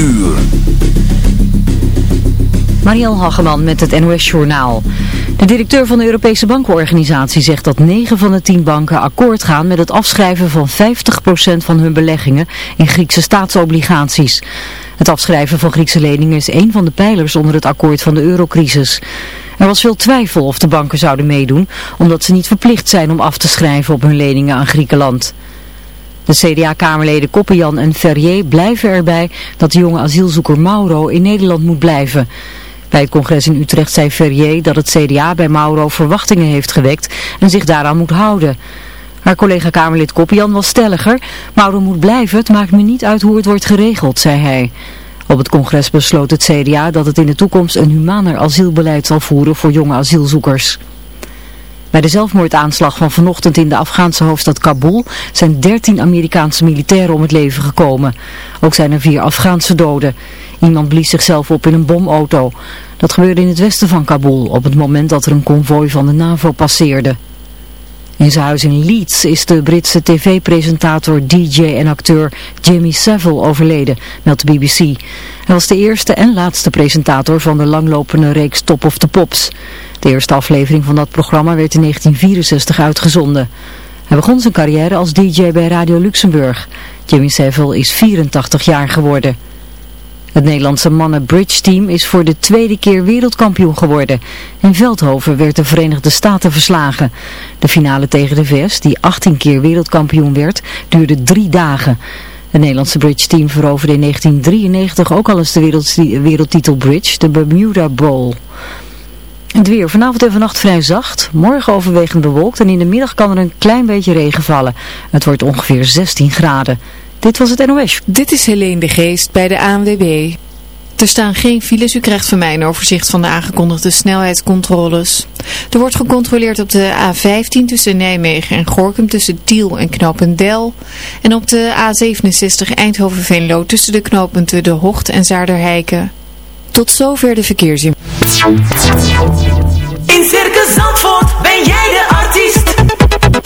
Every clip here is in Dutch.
uur. Marielle Hageman met het NOS Journaal. De directeur van de Europese bankenorganisatie zegt dat 9 van de 10 banken akkoord gaan met het afschrijven van 50% van hun beleggingen in Griekse staatsobligaties. Het afschrijven van Griekse leningen is een van de pijlers onder het akkoord van de eurocrisis. Er was veel twijfel of de banken zouden meedoen, omdat ze niet verplicht zijn om af te schrijven op hun leningen aan Griekenland. De CDA-kamerleden Koppenjan en Ferrier blijven erbij dat de jonge asielzoeker Mauro in Nederland moet blijven. Bij het congres in Utrecht zei Ferrier dat het CDA bij Mauro verwachtingen heeft gewekt en zich daaraan moet houden. Haar collega-kamerlid Koppian was stelliger. Mauro moet blijven, het maakt me niet uit hoe het wordt geregeld, zei hij. Op het congres besloot het CDA dat het in de toekomst een humaner asielbeleid zal voeren voor jonge asielzoekers. Bij de zelfmoordaanslag van vanochtend in de Afghaanse hoofdstad Kabul zijn 13 Amerikaanse militairen om het leven gekomen. Ook zijn er vier Afghaanse doden. Iemand blies zichzelf op in een bomauto. Dat gebeurde in het westen van Kabul op het moment dat er een konvooi van de NAVO passeerde. In zijn huis in Leeds is de Britse tv-presentator, DJ en acteur Jimmy Savile overleden, meldt de BBC. Hij was de eerste en laatste presentator van de langlopende reeks Top of the Pops. De eerste aflevering van dat programma werd in 1964 uitgezonden. Hij begon zijn carrière als DJ bij Radio Luxemburg. Jimmy Savile is 84 jaar geworden. Het Nederlandse mannen bridge team is voor de tweede keer wereldkampioen geworden. In Veldhoven werd de Verenigde Staten verslagen. De finale tegen de VS, die 18 keer wereldkampioen werd, duurde drie dagen. Het Nederlandse bridge team veroverde in 1993 ook al eens de wereldtitel bridge, de Bermuda Bowl. Het weer vanavond en vannacht vrij zacht. Morgen overwegend bewolkt en in de middag kan er een klein beetje regen vallen. Het wordt ongeveer 16 graden. Dit was het NOS. Dit is Helene de Geest bij de ANWB. Er staan geen files. U krijgt van mij een overzicht van de aangekondigde snelheidscontroles. Er wordt gecontroleerd op de A15 tussen Nijmegen en Gorkum tussen Tiel en Knopendel. En op de A67 Eindhoven-Venlo tussen de knooppunten De Hocht en Zaarderheiken. Tot zover de verkeersin. In Circus Zandvoort ben jij de artiest.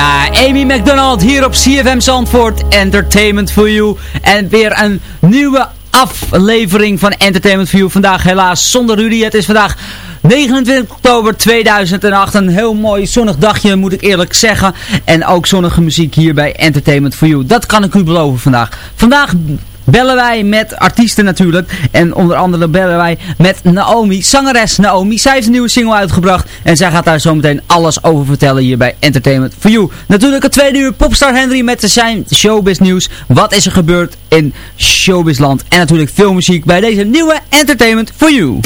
ja, Amy McDonald hier op CFM Zandvoort. Entertainment for You. En weer een nieuwe aflevering van Entertainment for You. Vandaag helaas zonder Rudy. Het is vandaag 29 oktober 2008. Een heel mooi zonnig dagje moet ik eerlijk zeggen. En ook zonnige muziek hier bij Entertainment for You. Dat kan ik u beloven vandaag. Vandaag bellen wij met artiesten natuurlijk. En onder andere bellen wij met Naomi, zangeres Naomi. Zij heeft een nieuwe single uitgebracht. En zij gaat daar zo meteen alles over vertellen hier bij Entertainment for You. Natuurlijk het tweede uur Popstar Henry met zijn showbiz nieuws. Wat is er gebeurd in showbizland? En natuurlijk veel muziek bij deze nieuwe Entertainment for You.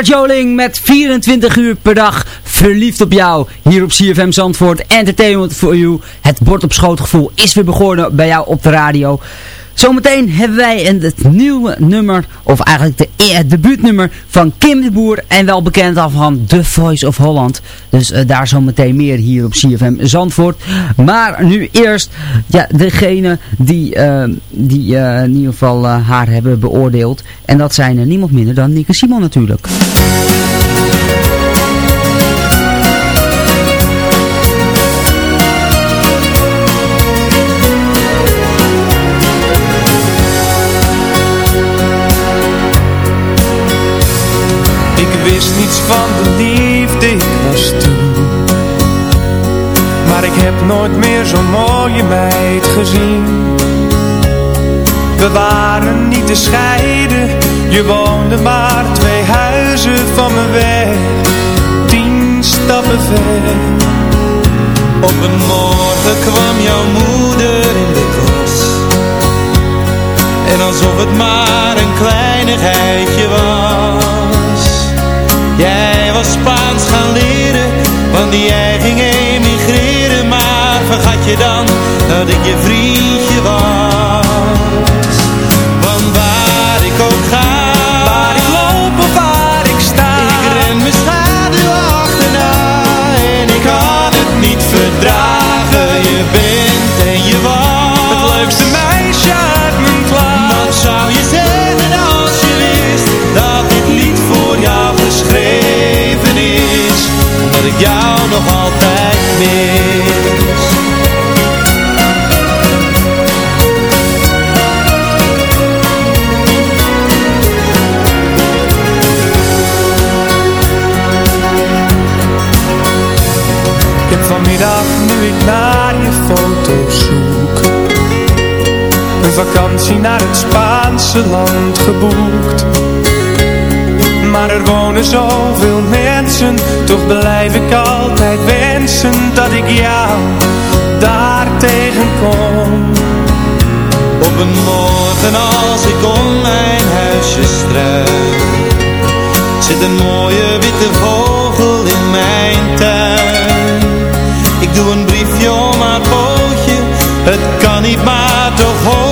Gerard Joling met 24 uur per dag verliefd op jou. Hier op CFM Zandvoort. Entertainment for you. Het bord op schootgevoel is weer begonnen bij jou op de radio. Zometeen hebben wij het nieuwe nummer, of eigenlijk de, eh, het debuutnummer van Kim de Boer. En wel bekend al van The Voice of Holland. Dus eh, daar zometeen meer hier op CFM Zandvoort. Maar nu eerst, ja, degene die, eh, die eh, in ieder geval haar hebben beoordeeld. En dat zijn niemand minder dan Nick en Simon natuurlijk. Van de liefde, ik was toen. Maar ik heb nooit meer zo'n mooie meid gezien. We waren niet te scheiden Je woonde maar twee huizen van me weg. Tien stappen ver. Op een morgen kwam jouw moeder in de klas. En alsof het maar een kleinigheidje was Jij was Spaans gaan leren, want jij ging emigreren. Maar vergat je dan dat ik je vriendje was ik jou nog altijd mis. Ik heb vanmiddag, nu ik naar je foto's zoek Een vakantie naar het Spaanse land geboekt maar er wonen zoveel mensen. Toch blijf ik altijd wensen Dat ik jou daar tegenkom. Op een morgen als ik om mijn huisje struik Zit een mooie witte vogel in mijn tuin. Ik doe een briefje om haar pootje. Het kan niet maar toch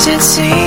should see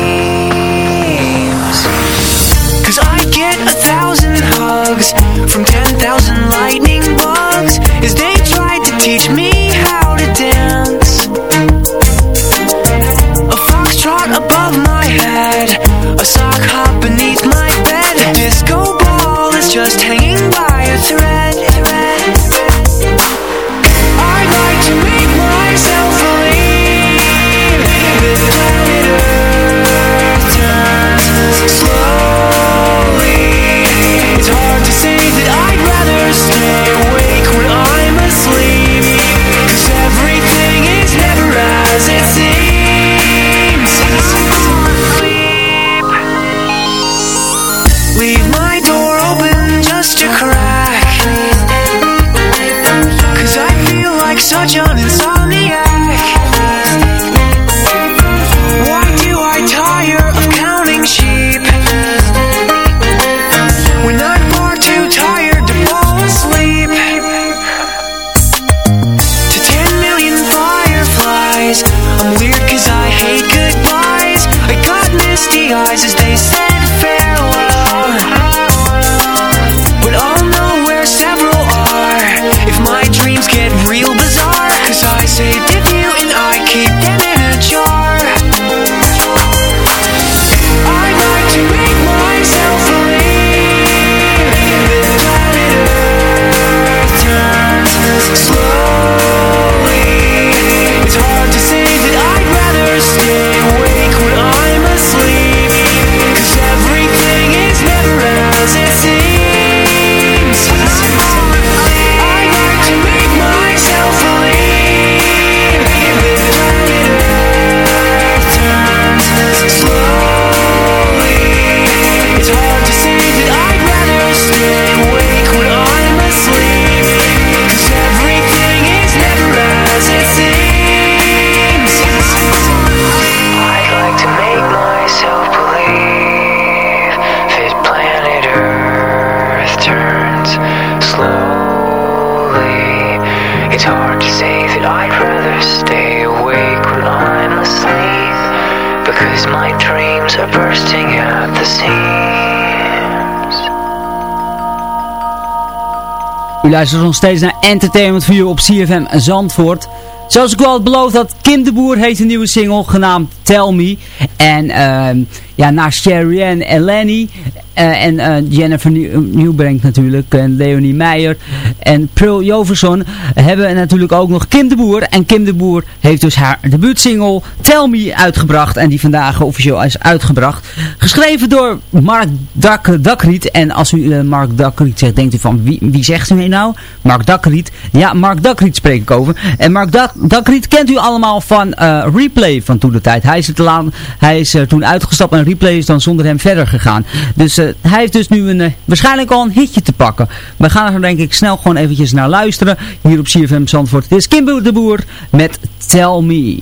luistert nog steeds naar Entertainment View op CFM Zandvoort. Zoals ik al had beloofd had, Kim de Boer heeft een nieuwe single genaamd Tell Me. En uh, ja, naast Sherrianne en Lenny eh, en eh, Jennifer Nieuwbrengt natuurlijk en Leonie Meijer en Pearl Joverson hebben natuurlijk ook nog Kim de Boer. En Kim de Boer heeft dus haar debuutsingle Tell Me uitgebracht. En die vandaag officieel is uitgebracht. Geschreven door Mark Dak Dakriet. En als u eh, Mark Dakriet zegt, denkt u van wie, wie zegt u nou? Mark Dakriet. Ja, Mark Dakriet spreek ik over. En Mark Dak Dakriet kent u allemaal van eh, Replay van toen de tijd. Hij is, er te laat, hij is toen uitgestapt en Replay is dan zonder hem verder gegaan. Dus eh, hij heeft dus nu een, waarschijnlijk al een hitje te pakken. We gaan er denk ik snel gewoon eventjes naar luisteren. Hier op CFM Zandvoort. Dit is Kimbo de Boer met Tell Me.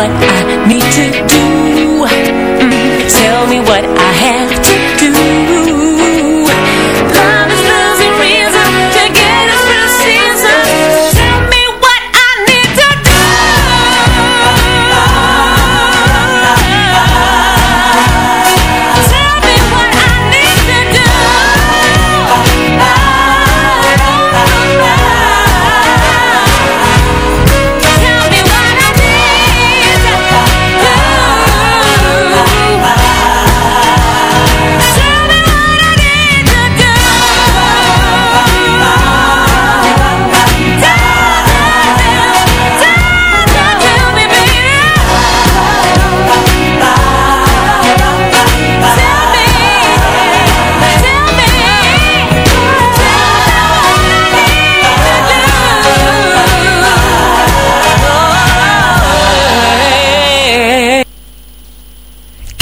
What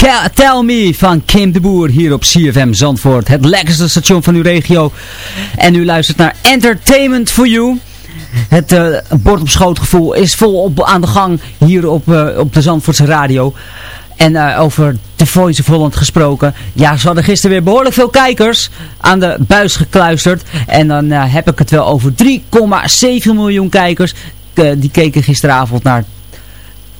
Tell Me van Kim de Boer hier op CFM Zandvoort. Het lekkerste station van uw regio. En u luistert naar Entertainment for You. Het eh, bord op schootgevoel is volop aan de gang hier op, eh, op de Zandvoortse radio. En eh, over The Voice of Holland gesproken. Ja, ze hadden gisteren weer behoorlijk veel kijkers aan de buis gekluisterd. En dan heb ik het wel over 3,7 miljoen kijkers. Die keken gisteravond naar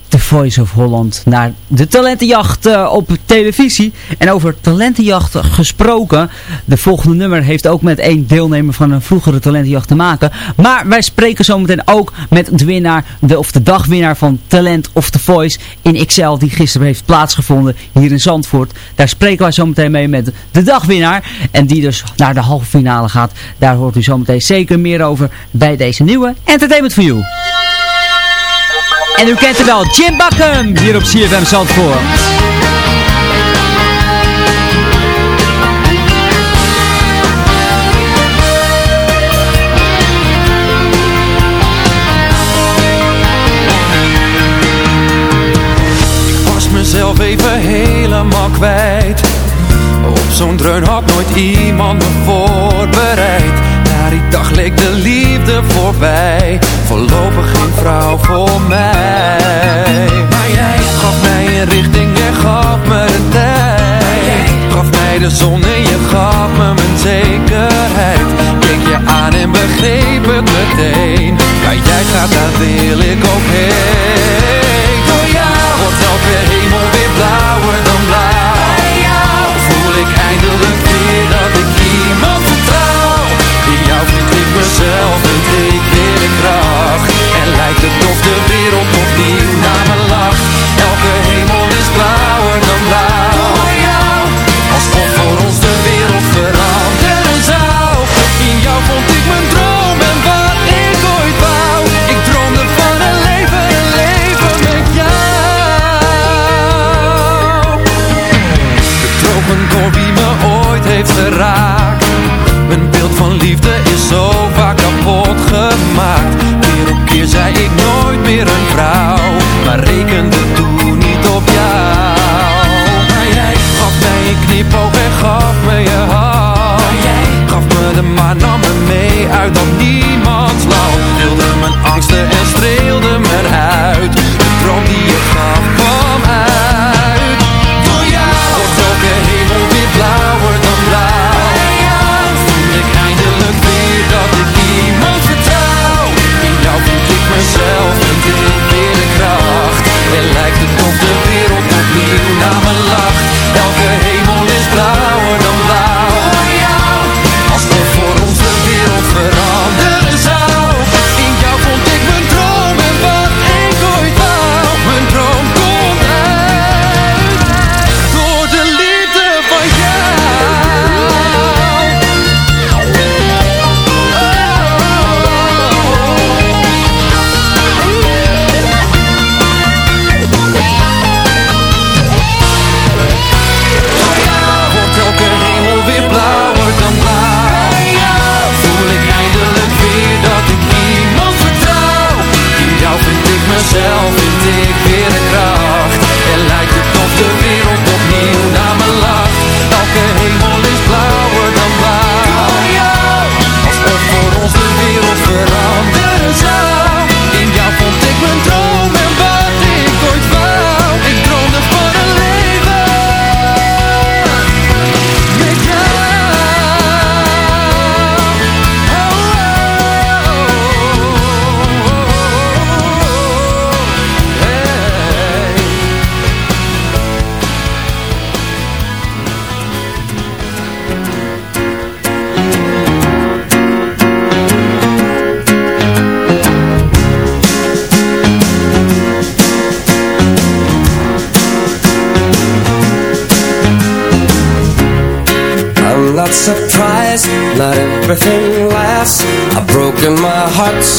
The Voice of Holland naar de talentenjacht eh, op televisie. En over talentenjacht gesproken. De volgende nummer heeft ook met één deelnemer van een vroegere talentenjacht te maken. Maar wij spreken zometeen ook met de winnaar, de, of de dagwinnaar van Talent of The Voice in XL. Die gisteren heeft plaatsgevonden hier in Zandvoort. Daar spreken wij zometeen mee met de dagwinnaar. En die dus naar de halve finale gaat. Daar hoort u zometeen zeker meer over bij deze nieuwe Entertainment for You. En u kent hem wel, Jim Bakken, hier op CFM Zandvoort. Ik was mezelf even helemaal kwijt. Op zo'n dreun had nooit iemand me voorbereid Na die dag leek de liefde voorbij. Voorlopig geen vrouw voor mij. Maar jij gaf mij een richting en gaf me de tijd. Gaf mij de zon en je gaf me mijn zekerheid. Keek je aan en begreep het meteen. Waar jij gaat, daar wil ik ook heen. Door jou wordt elke hemel weer blauwer lijkt het of de wereld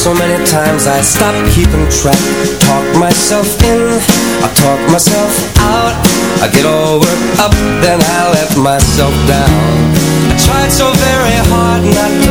so many times I stopped keeping track. Talk myself in, I talk myself out. I get all worked up, then I let myself down. I tried so very hard not to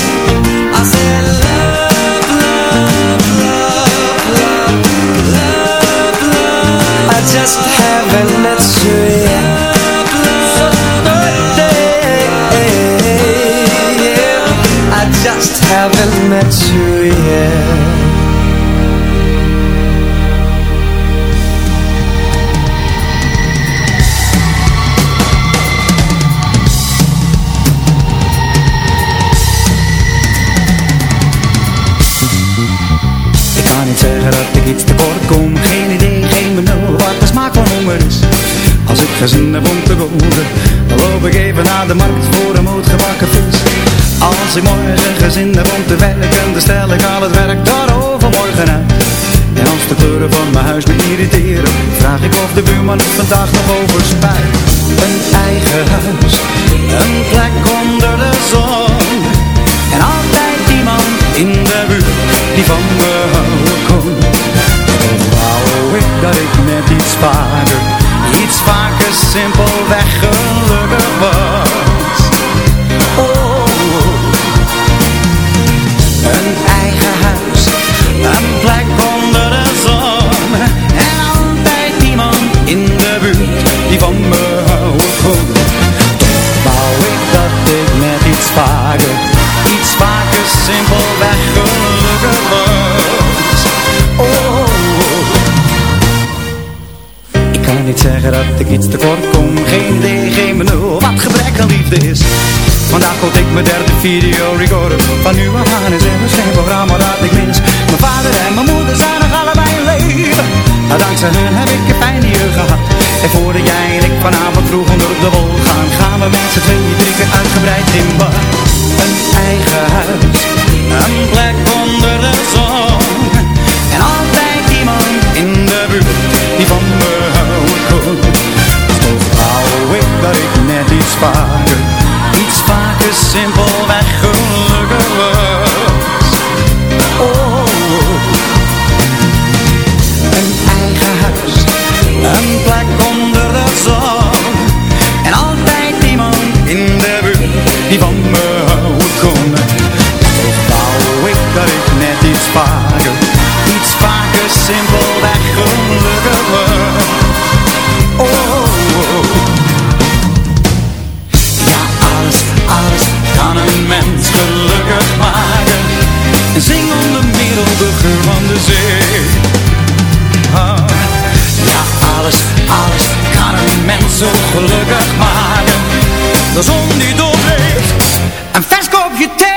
Als ik morgen gezin heb om te werken Dan stel ik al het werk daar overmorgen uit. En als de kleuren van mijn huis me irriteren Vraag ik of de buurman het vandaag nog over spuit Een eigen huis, een plek onder de zon. En altijd iemand in de buurt die van me houden kon Toch wou ik dat ik net iets vaker, zeggen dat ik iets tekort kom Geen idee, geen benul, wat gebrek echte liefde is. Vandaag kocht ik mijn derde video recorder. Van nu af aan is er geen programma dat ik mis. Mijn vader en mijn moeder zijn nog allebei in leven. Maar dankzij hun heb ik een fijne jeugd gehad. En voordat jij en ik vanavond vroeg onder de wol gaan, gaan we met z'n tweeën drie uitgebreid in bad. Een eigen huis, een plek onder de zon. En altijd iemand dat ik net iets vaker, iets vaker simpelweg gelukkig was. Oh, een eigen huis, een plek onder de zon. En altijd iemand in de buurt die van me houden kon. Toch wou ik dat ik net iets vaker, iets vaker simpelweg gelukkig van de zee. Ah, ja alles, alles kan een mens zo gelukkig maken. De zon die doorbreekt, een vers kopje thee.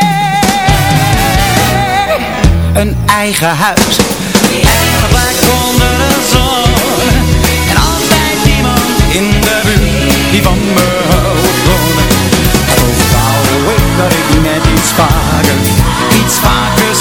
Een eigen huis, eigen plek onder de zon. En altijd iemand in de buurt die van me houdt ik dat ik net iets vaker, iets vaker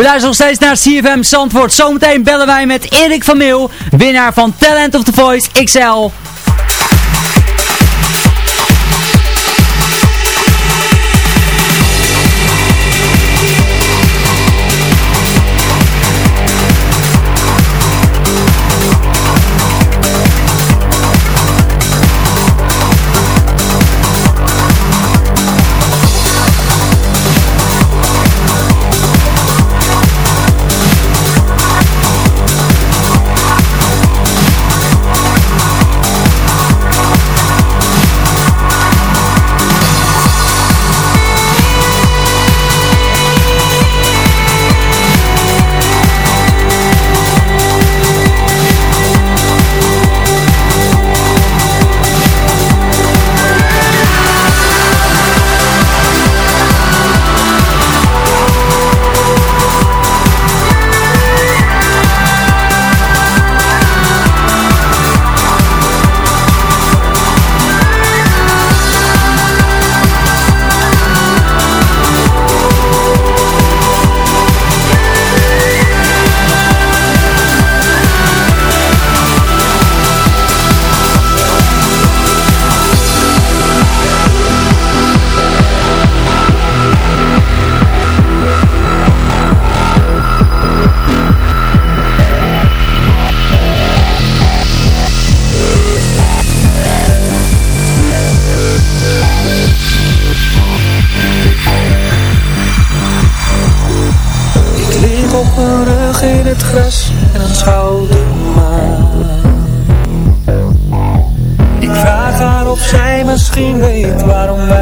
We luisteren nog steeds naar CFM Zandvoort. Zometeen bellen wij met Erik van Meel, winnaar van Talent of the Voice XL. Weet waarom wij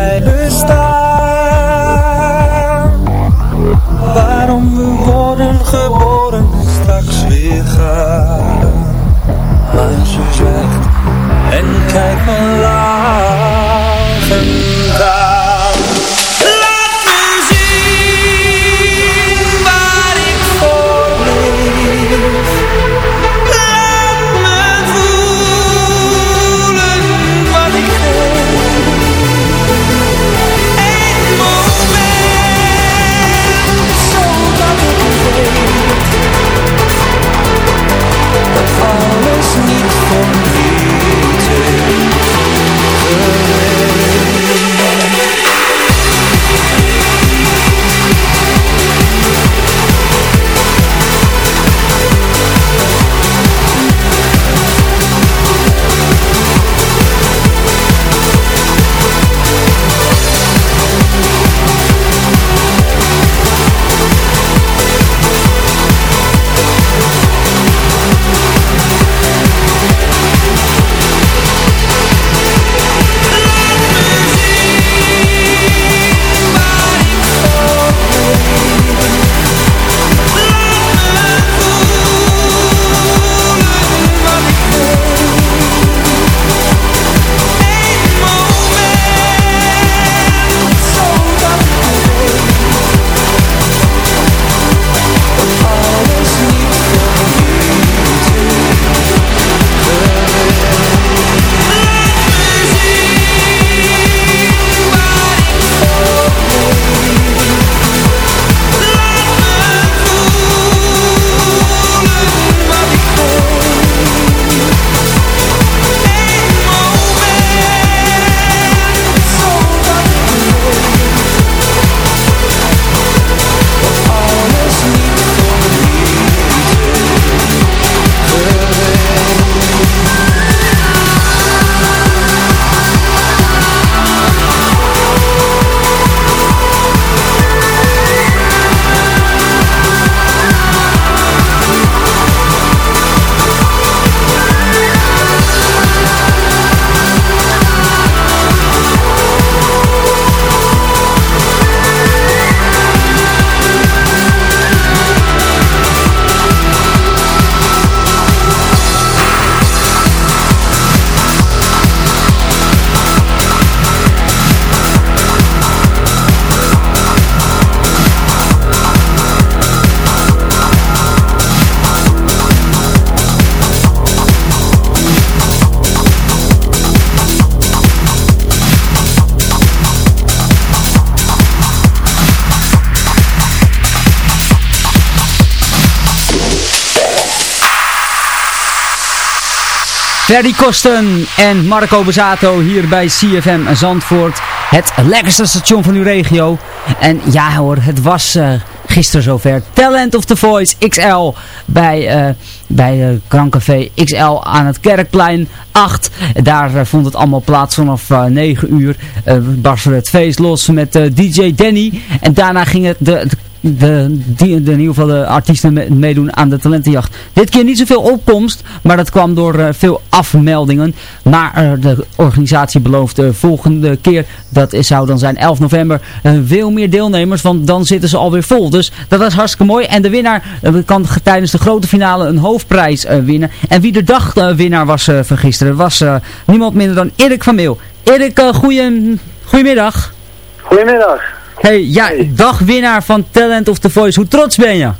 Ferdy Kosten en Marco Bezato hier bij CFM Zandvoort. Het lekkerste station van uw regio. En ja hoor, het was uh, gisteren zover. Talent of the Voice XL bij, uh, bij uh, Krancafé XL aan het Kerkplein 8. Daar vond het allemaal plaats vanaf 9 uur. Uh, het feest los met DJ Danny. En daarna ging het de, de de, die, de, in ieder geval de artiesten meedoen aan de talentenjacht. Dit keer niet zoveel opkomst, maar dat kwam door uh, veel afmeldingen. Maar uh, de organisatie belooft de volgende keer, dat is, zou dan zijn 11 november, veel meer deelnemers, want dan zitten ze alweer vol. Dus dat was hartstikke mooi. En de winnaar kan tijdens de grote finale een hoofdprijs winnen. En wie de dagwinnaar was van gisteren, was niemand minder dan Erik van Meel. Erik, goeie, goedemiddag. Goedemiddag. Hey, ja, hey. dagwinnaar van Talent of the Voice. Hoe trots ben je?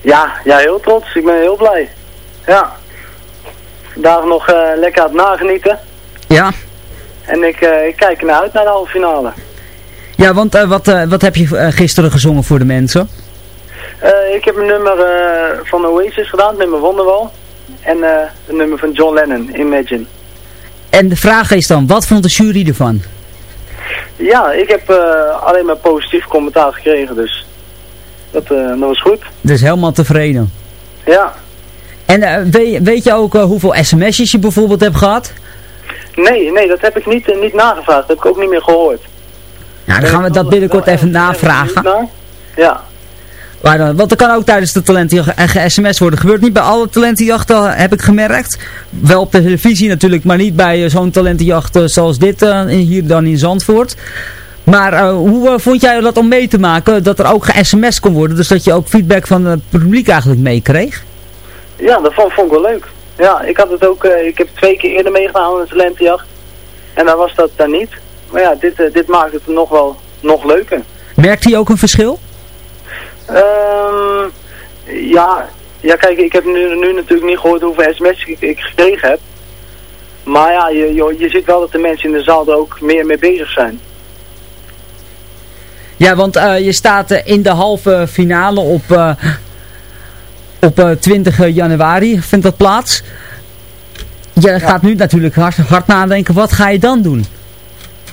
Ja, ja, heel trots. Ik ben heel blij. Ja. Vandaag nog uh, lekker aan het nagenieten. Ja. En ik, uh, ik kijk ernaar uit naar de halve finale. Ja, want uh, wat, wat heb je gisteren gezongen voor de mensen? ik heb een nummer van Oasis gedaan, nummer Wonderwall. En een nummer van John Lennon, Imagine. En de vraag is dan, wat vond de jury ervan? Ja, ik heb uh, alleen maar positief commentaar gekregen, dus dat, uh, dat was goed. Dus helemaal tevreden? Ja. En uh, weet, weet, je ook hoeveel sms'jes je bijvoorbeeld hebt gehad? Nee, nee, dat heb ik niet, niet nagevraagd. Dat heb ik ook niet meer gehoord. Nou, dan gaan we dat binnenkort even navragen. Ja. Maar dan, want er kan ook tijdens de talentenjacht ge-sms worden. Gebeurt niet bij alle talentenjachten, heb ik gemerkt. Wel op de televisie natuurlijk, maar niet bij uh, zo'n talentenjacht uh, zoals dit uh, hier dan in Zandvoort. Maar hoe vond jij dat om mee te maken, dat er ook ge-sms kon worden? Dus dat je ook feedback van het publiek eigenlijk meekreeg? Ja, dat vond, vond, ik wel leuk. Ja, ik had het ook, ik heb twee keer eerder meegedaan aan de talentenjacht. En dan was dat dan niet. Maar ja, dit, dit maakt het nog wel nog leuker. Merkte je ook een verschil? Um, ja, ja, kijk, ik heb nu, nu natuurlijk niet gehoord hoeveel sms'en ik, ik gekregen heb. Maar ja, je, je, je ziet wel dat de mensen in de zaal er ook meer mee bezig zijn. Ja, want uh, je staat uh, in de halve finale op, uh, op 20 januari, vindt dat plaats. Je ja. gaat nu natuurlijk hard, hard nadenken, wat ga je dan doen?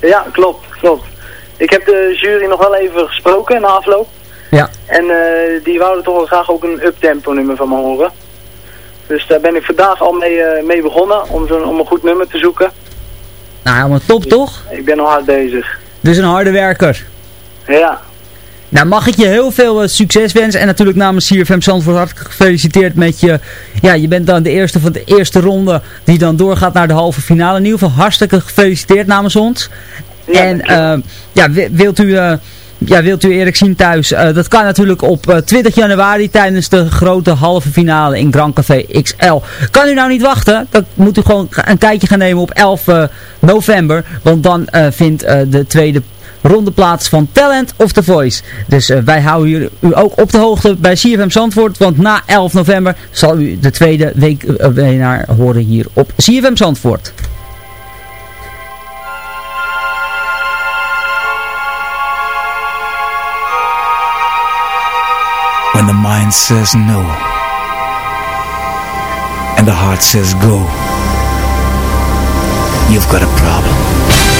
Ja, klopt, klopt. Ik heb de jury nog wel even gesproken de afloop. Ja. En uh, die wouden toch wel graag ook een uptempo nummer van me horen. Dus daar ben ik vandaag al mee, uh, mee begonnen, om, zo om een goed nummer te zoeken. Nou, helemaal top dus, toch? Ik ben al hard bezig. Dus een harde werker. Ja. Nou, mag ik je heel veel uh, succes wensen. En natuurlijk namens CFM Zandvoort hartelijk gefeliciteerd met je... Ja, je bent dan de eerste van de eerste ronde die dan doorgaat naar de halve finale. In ieder geval hartstikke gefeliciteerd namens ons. Ja, en ja, wilt u ja, wilt u Erik zien thuis? Uh, dat kan natuurlijk op uh, 20 januari tijdens de grote halve finale in Grand Café XL. Kan u nou niet wachten? Dan moet u gewoon een kijkje gaan nemen op 11 uh, november. Want dan vindt de tweede ronde plaats van Talent of The Voice. Dus wij houden u, ook op de hoogte bij CFM Zandvoort. Want na 11 november zal u de tweede week winnaar horen hier op CFM Zandvoort. When the mind says no and the heart says go, you've got a problem.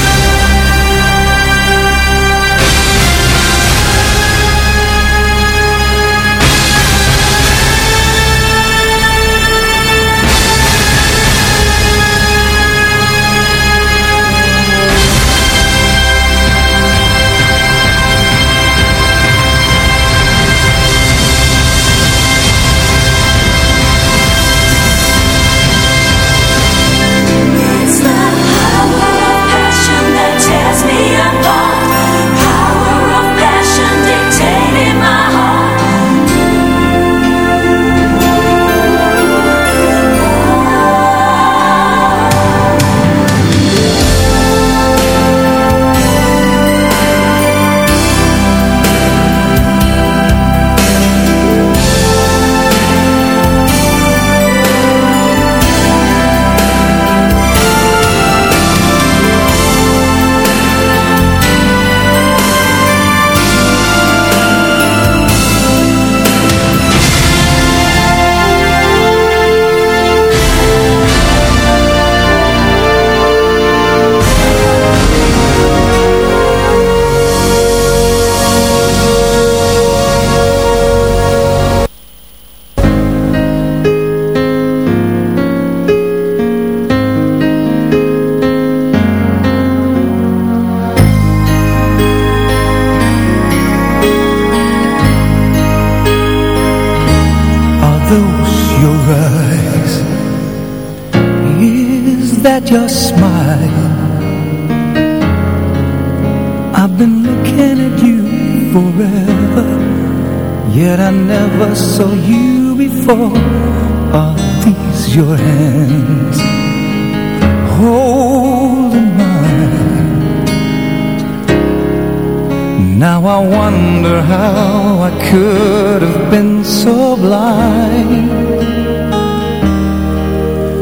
Now I wonder how I could have been so blind.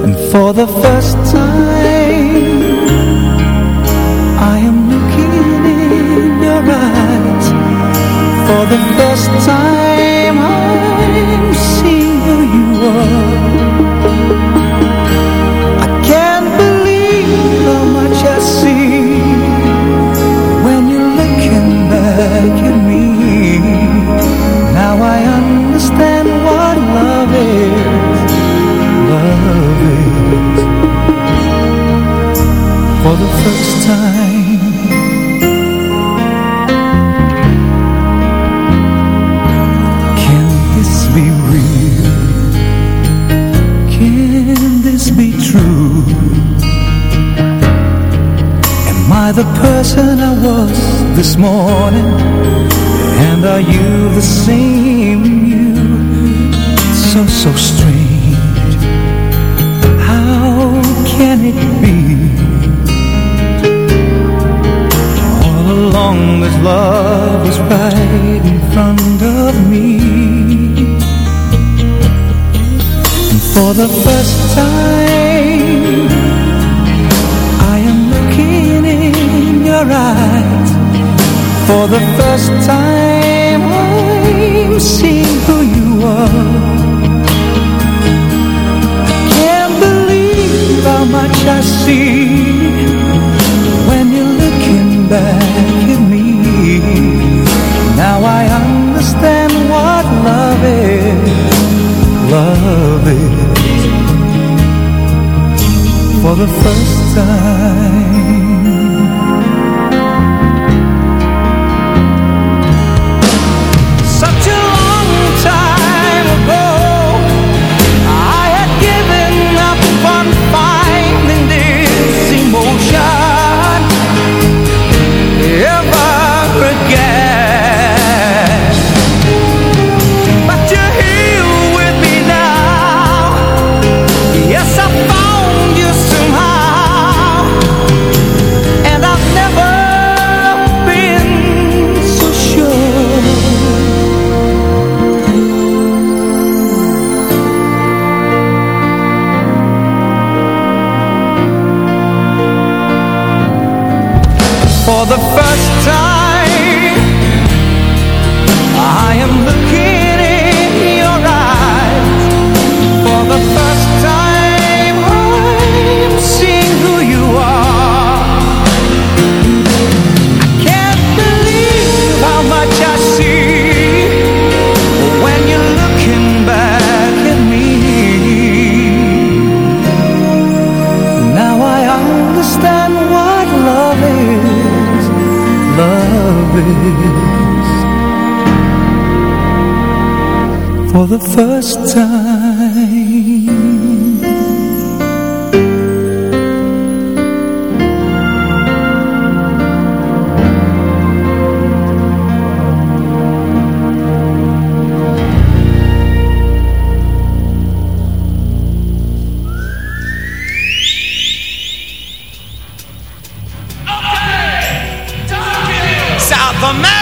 And for the first time I am looking in your eyes. For the first time I'm seeing who you are first time Can this be real? Can this be true? Am I the person I was this morning? And are you the same you? So, so strange How can it be? Along this love was right in front of me. And for the first time I am looking in your eyes. For the first time I'm seeing who you are. I can't believe how much I see is Love is For the first time first time. South America,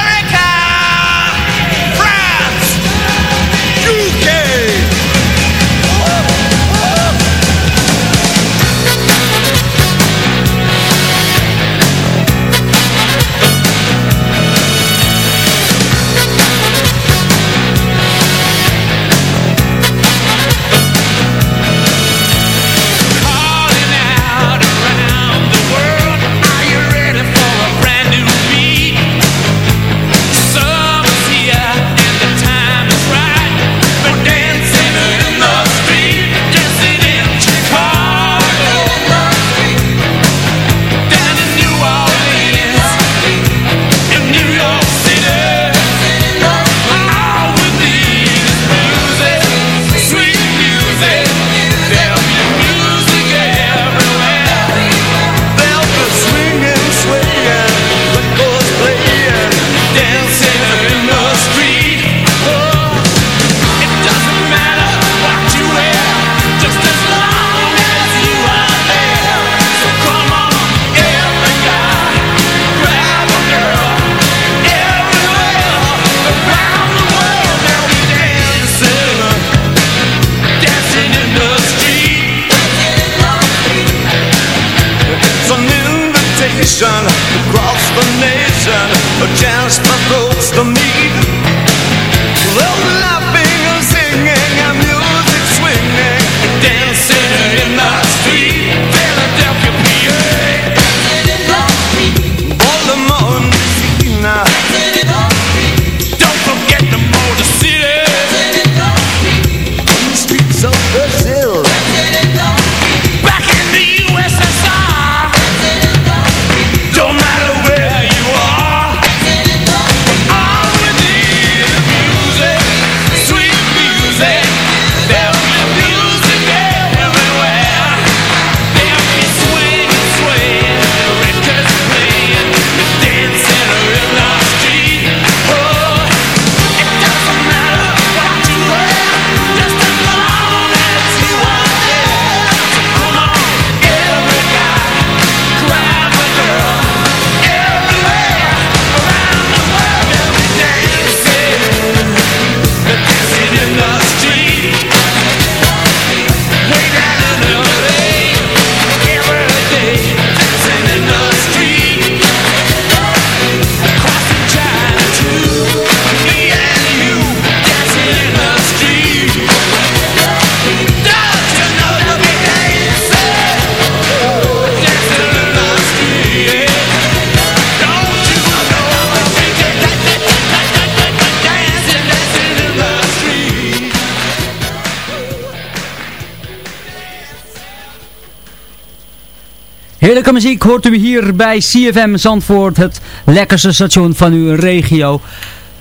Heerlijke muziek hoort u hier bij CFM Zandvoort, het lekkerste station van uw regio.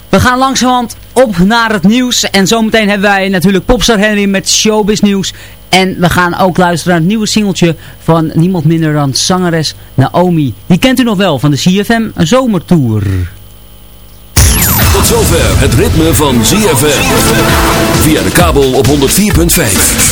We gaan langzamerhand op naar het nieuws. En zometeen hebben wij natuurlijk Popstar Henry met Showbiz Nieuws. En we gaan ook luisteren naar het nieuwe singeltje van niemand minder dan zangeres Naomi. Die kent u nog wel van de CFM Zomertour. Tot zover het ritme van ZFM. Via de kabel op 104.5.